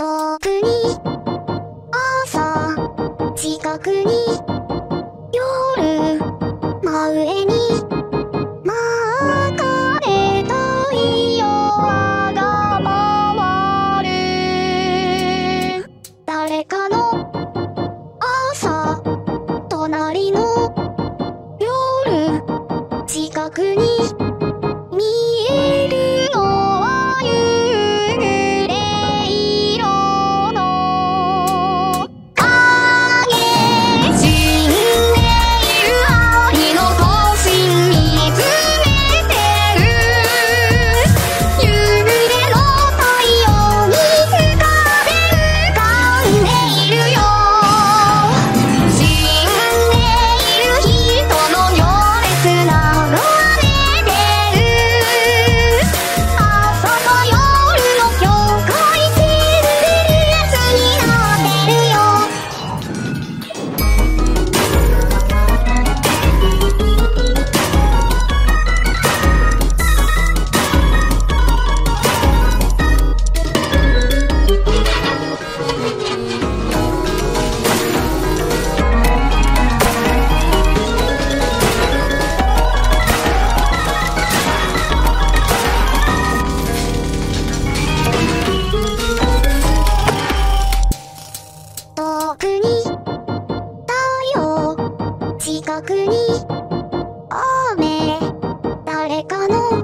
遠くに、あさ、くに、no.